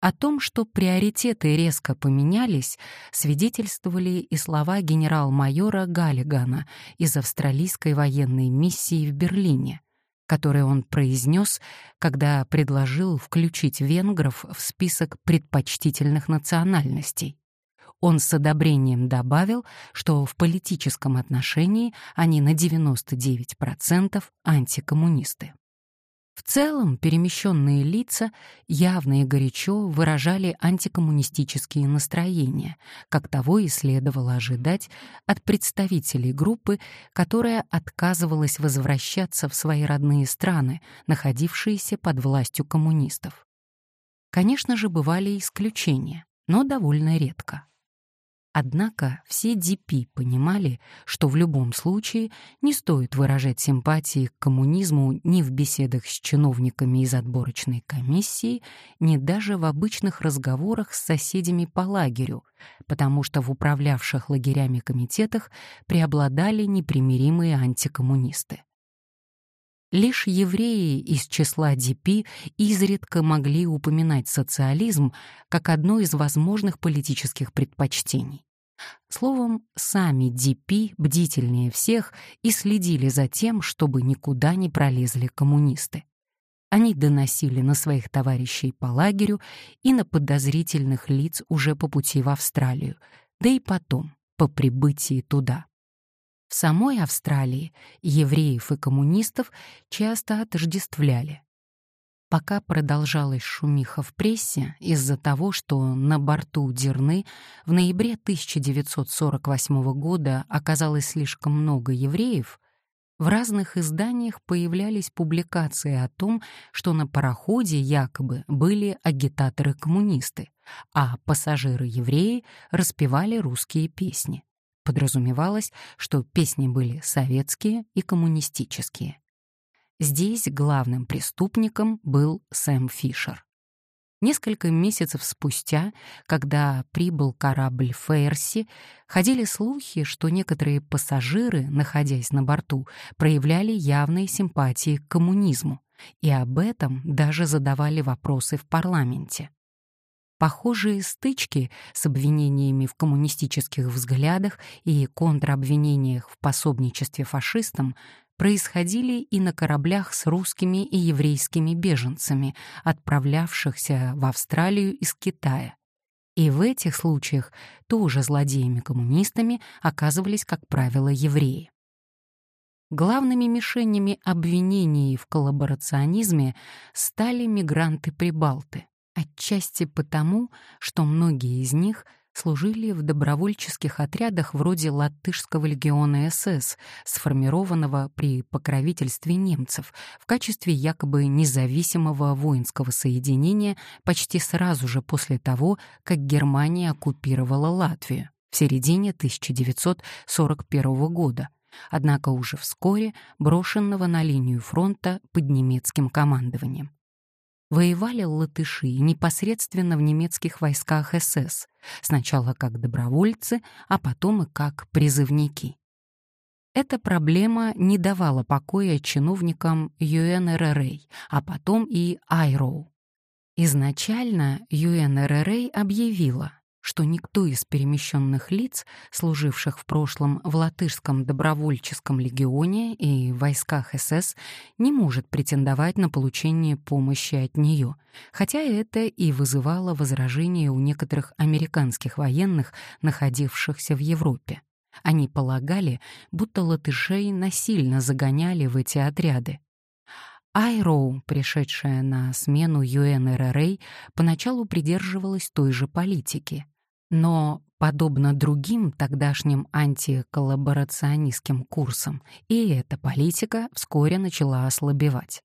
О том, что приоритеты резко поменялись, свидетельствовали и слова генерал-майора Галлигана из австралийской военной миссии в Берлине, которые он произнес, когда предложил включить венгров в список предпочтительных национальностей. Он с одобрением добавил, что в политическом отношении они на 99% антикоммунисты. Целом, перемещенные лица явно и горячо выражали антикоммунистические настроения, как того и следовало ожидать от представителей группы, которая отказывалась возвращаться в свои родные страны, находившиеся под властью коммунистов. Конечно же, бывали исключения, но довольно редко. Однако все ДП понимали, что в любом случае не стоит выражать симпатии к коммунизму ни в беседах с чиновниками из отборочной комиссии, ни даже в обычных разговорах с соседями по лагерю, потому что в управлявших лагерями комитетах преобладали непримиримые антикоммунисты. Лишь евреи из числа ДП изредка могли упоминать социализм как одно из возможных политических предпочтений. Словом, сами ДП бдительнее всех и следили за тем, чтобы никуда не пролезли коммунисты. Они доносили на своих товарищей по лагерю и на подозрительных лиц уже по пути в Австралию, да и потом, по прибытии туда. В самой Австралии евреев и коммунистов часто отождествляли. Пока продолжалась шумиха в прессе из-за того, что на борту Дерны в ноябре 1948 года оказалось слишком много евреев, в разных изданиях появлялись публикации о том, что на пароходе якобы были агитаторы-коммунисты, а пассажиры-евреи распевали русские песни. Подразумевалось, что песни были советские и коммунистические. Здесь главным преступником был Сэм Фишер. Несколько месяцев спустя, когда прибыл корабль Фейерси, ходили слухи, что некоторые пассажиры, находясь на борту, проявляли явные симпатии к коммунизму, и об этом даже задавали вопросы в парламенте. Похожие стычки с обвинениями в коммунистических взглядах и контробвинениях в пособничестве фашистам происходили и на кораблях с русскими и еврейскими беженцами, отправлявшихся в Австралию из Китая. И в этих случаях тоже злодеями-коммунистами оказывались, как правило, евреи. Главными мишенями обвинений в коллаборационизме стали мигранты-прибалты, отчасти потому, что многие из них — служили в добровольческих отрядах вроде латышского легиона СС, сформированного при покровительстве немцев в качестве якобы независимого воинского соединения почти сразу же после того, как Германия оккупировала Латвию в середине 1941 года, однако уже вскоре брошенного на линию фронта под немецким командованием воевали латыши непосредственно в немецких войсках СС, сначала как добровольцы, а потом и как призывники. Эта проблема не давала покоя чиновникам ЮНРРА, а потом и Айроу. Изначально ЮНРРА объявила, что никто из перемещенных лиц, служивших в прошлом в латышском добровольческом легионе и войсках СС, не может претендовать на получение помощи от нее, хотя это и вызывало возражения у некоторых американских военных, находившихся в Европе. Они полагали, будто латышей насильно загоняли в эти отряды. Айроу, пришедшая на смену ЮНРРА, поначалу придерживалась той же политики — но, подобно другим тогдашним антиколлаборационистским курсам, и эта политика вскоре начала ослабевать.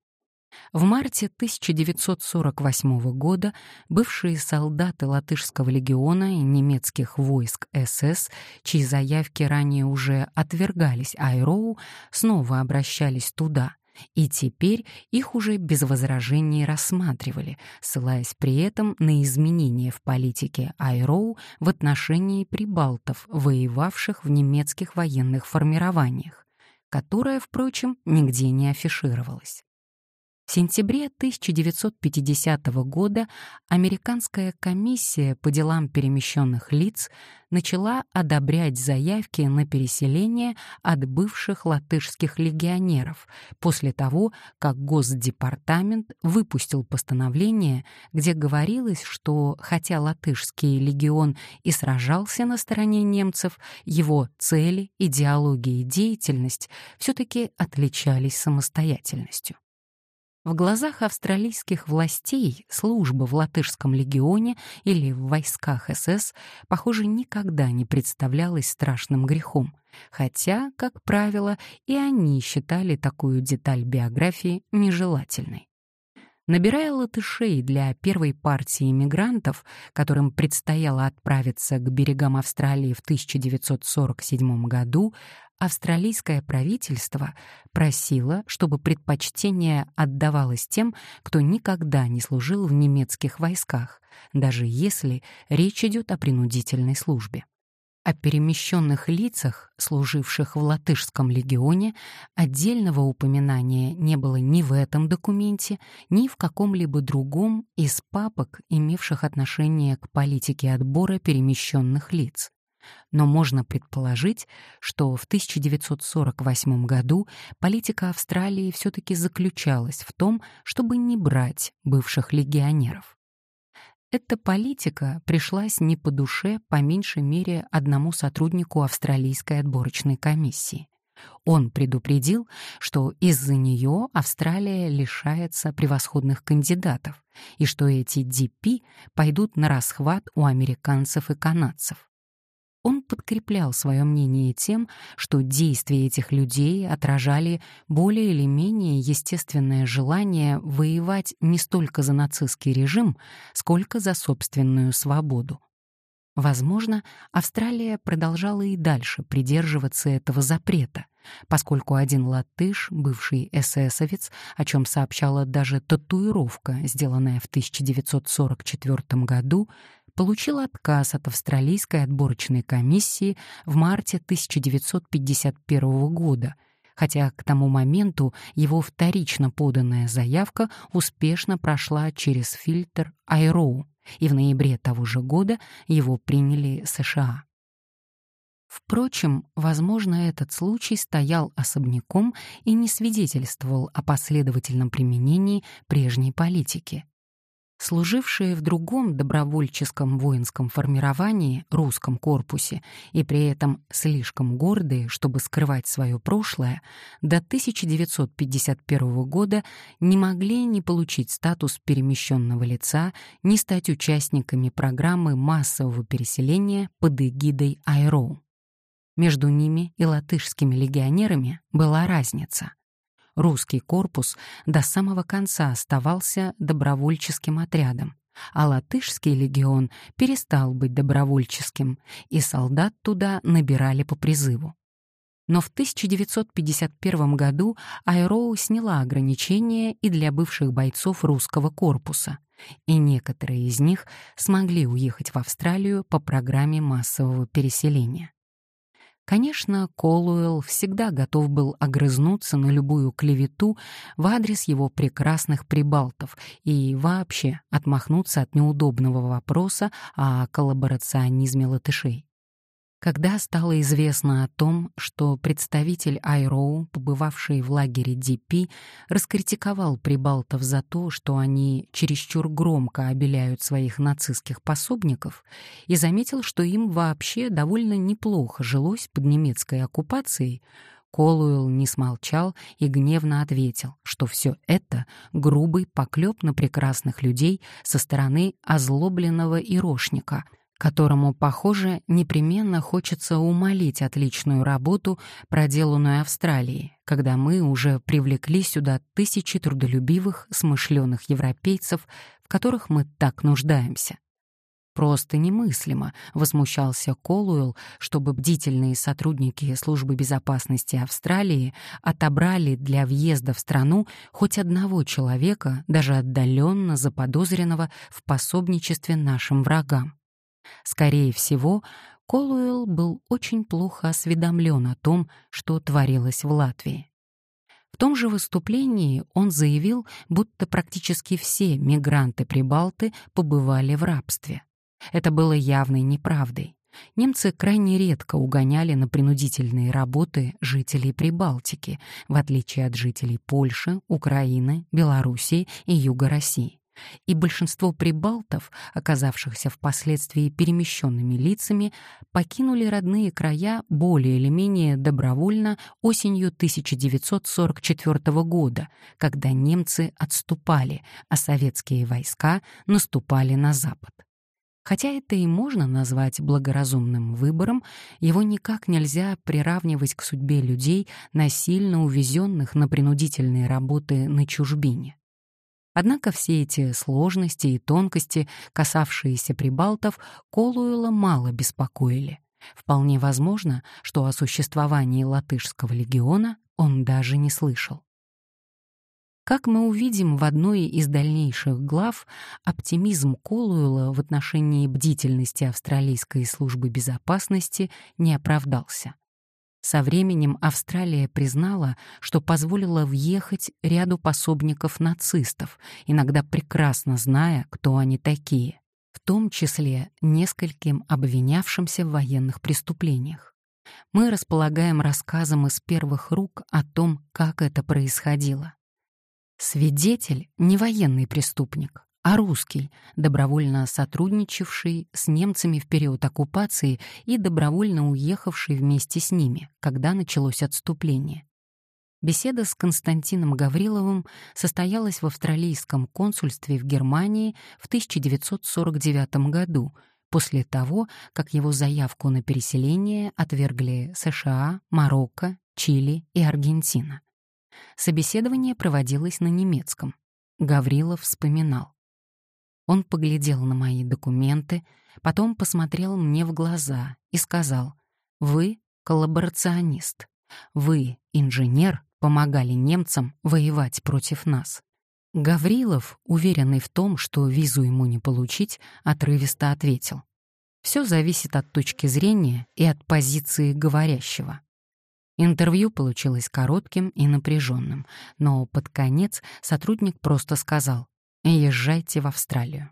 В марте 1948 года бывшие солдаты латышского легиона и немецких войск СС, чьи заявки ранее уже отвергались Айроу, снова обращались туда, и теперь их уже без возражений рассматривали, ссылаясь при этом на изменения в политике Айроу в отношении прибалтов, воевавших в немецких военных формированиях, которая, впрочем, нигде не афишировалась. Сентябре 1950 года Американская комиссия по делам перемещенных лиц начала одобрять заявки на переселение от бывших латышских легионеров после того, как Госдепартамент выпустил постановление, где говорилось, что хотя латышский легион и сражался на стороне немцев, его цели, идеология и деятельность все-таки отличались самостоятельностью. В глазах австралийских властей служба в латышском легионе или в войсках СС, похоже, никогда не представлялась страшным грехом, хотя, как правило, и они считали такую деталь биографии нежелательной. Набирая латышей для первой партии иммигрантов, которым предстояло отправиться к берегам Австралии в 1947 году, австралийское правительство просило, чтобы предпочтение отдавалось тем, кто никогда не служил в немецких войсках, даже если речь идет о принудительной службе. О перемещенных лицах, служивших в латышском легионе, отдельного упоминания не было ни в этом документе, ни в каком-либо другом из папок, имевших отношение к политике отбора перемещенных лиц. Но можно предположить, что в 1948 году политика Австралии все-таки заключалась в том, чтобы не брать бывших легионеров. Эта политика пришлась не по душе по меньшей мере одному сотруднику австралийской отборочной комиссии. Он предупредил, что из-за нее Австралия лишается превосходных кандидатов и что эти DP пойдут на расхват у американцев и канадцев. Он подкреплял свое мнение тем, что действия этих людей отражали более или менее естественное желание воевать не столько за нацистский режим, сколько за собственную свободу. Возможно, Австралия продолжала и дальше придерживаться этого запрета, поскольку один латыш, бывший эсэсовец, о чем сообщала даже татуировка, сделанная в 1944 году, получил отказ от австралийской отборочной комиссии в марте 1951 года, хотя к тому моменту его вторично поданная заявка успешно прошла через фильтр Айроу, и в ноябре того же года его приняли США. Впрочем, возможно, этот случай стоял особняком и не свидетельствовал о последовательном применении прежней политики служившие в другом добровольческом воинском формировании, русском корпусе, и при этом слишком гордые, чтобы скрывать свое прошлое, до 1951 года не могли ни получить статус перемещенного лица, ни стать участниками программы массового переселения под эгидой Айроу. Между ними и латышскими легионерами была разница — Русский корпус до самого конца оставался добровольческим отрядом, а латышский легион перестал быть добровольческим, и солдат туда набирали по призыву. Но в 1951 году Айроу сняла ограничения и для бывших бойцов русского корпуса, и некоторые из них смогли уехать в Австралию по программе массового переселения. Конечно, Колуэлл всегда готов был огрызнуться на любую клевету в адрес его прекрасных прибалтов и вообще отмахнуться от неудобного вопроса о коллаборационизме латышей. Когда стало известно о том, что представитель Айроу, побывавший в лагере ДП, раскритиковал прибалтов за то, что они чересчур громко обеляют своих нацистских пособников, и заметил, что им вообще довольно неплохо жилось под немецкой оккупацией, Колуэлл не смолчал и гневно ответил, что все это — грубый поклеп на прекрасных людей со стороны озлобленного ирошника — которому, похоже, непременно хочется умолить отличную работу, проделанную Австралией, когда мы уже привлекли сюда тысячи трудолюбивых, смышленых европейцев, в которых мы так нуждаемся. Просто немыслимо, возмущался Колуэлл, чтобы бдительные сотрудники службы безопасности Австралии отобрали для въезда в страну хоть одного человека, даже отдаленно заподозренного в пособничестве нашим врагам. Скорее всего, Колуэлл был очень плохо осведомлен о том, что творилось в Латвии. В том же выступлении он заявил, будто практически все мигранты-прибалты побывали в рабстве. Это было явной неправдой. Немцы крайне редко угоняли на принудительные работы жителей Прибалтики, в отличие от жителей Польши, Украины, Белоруссии и Юга России. И большинство прибалтов, оказавшихся впоследствии перемещенными лицами, покинули родные края более или менее добровольно осенью 1944 года, когда немцы отступали, а советские войска наступали на запад. Хотя это и можно назвать благоразумным выбором, его никак нельзя приравнивать к судьбе людей, насильно увезенных на принудительные работы на чужбине. Однако все эти сложности и тонкости, касавшиеся прибалтов, Колуэла мало беспокоили. Вполне возможно, что о существовании латышского легиона он даже не слышал. Как мы увидим в одной из дальнейших глав, оптимизм Колуэла в отношении бдительности австралийской службы безопасности не оправдался. Со временем Австралия признала, что позволила въехать ряду пособников нацистов, иногда прекрасно зная, кто они такие, в том числе нескольким обвинявшимся в военных преступлениях. Мы располагаем рассказом из первых рук о том, как это происходило. Свидетель — не военный преступник, а русский, добровольно сотрудничавший с немцами в период оккупации и добровольно уехавший вместе с ними, когда началось отступление. Беседа с Константином Гавриловым состоялась в австралийском консульстве в Германии в 1949 году, после того, как его заявку на переселение отвергли США, Марокко, Чили и Аргентина. Собеседование проводилось на немецком. Гаврилов вспоминал. Он поглядел на мои документы, потом посмотрел мне в глаза и сказал, «Вы коллаборационист. Вы, инженер, помогали немцам воевать против нас». Гаврилов, уверенный в том, что визу ему не получить, отрывисто ответил. «Все зависит от точки зрения и от позиции говорящего. Интервью получилось коротким и напряженным, но под конец сотрудник просто сказал «Езжайте в Австралию».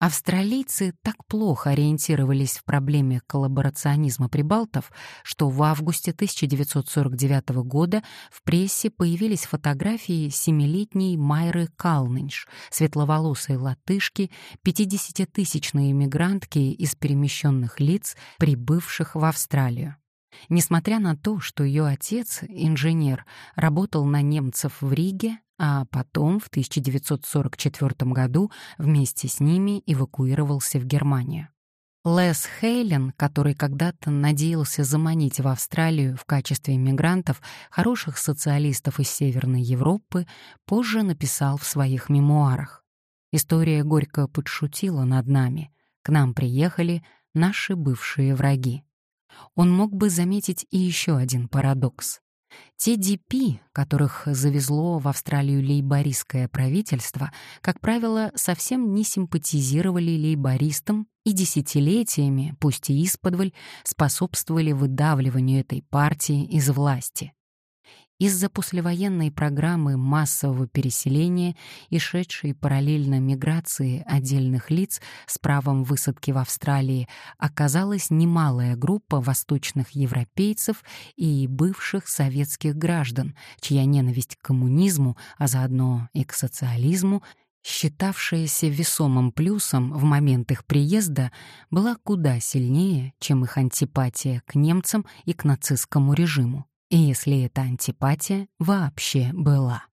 Австралийцы так плохо ориентировались в проблеме коллаборационизма прибалтов, что в августе 1949 года в прессе появились фотографии семилетней Майры Калнинш, светловолосой латышки, 50-тысячной эмигрантки из перемещенных лиц, прибывших в Австралию. Несмотря на то, что ее отец, инженер, работал на немцев в Риге, а потом в 1944 году вместе с ними эвакуировался в Германию. Лес Хейлен, который когда-то надеялся заманить в Австралию в качестве иммигрантов хороших социалистов из Северной Европы, позже написал в своих мемуарах. История горько подшутила над нами. К нам приехали наши бывшие враги он мог бы заметить и еще один парадокс. Те ДП, которых завезло в Австралию лейбористское правительство, как правило, совсем не симпатизировали лейбористам и десятилетиями, пусть и исподволь, способствовали выдавливанию этой партии из власти. Из-за послевоенной программы массового переселения и шедшей параллельно миграции отдельных лиц с правом высадки в Австралии оказалась немалая группа восточных европейцев и бывших советских граждан, чья ненависть к коммунизму, а заодно и к социализму, считавшаяся весомым плюсом в момент их приезда, была куда сильнее, чем их антипатия к немцам и к нацистскому режиму если эта антипатия вообще была.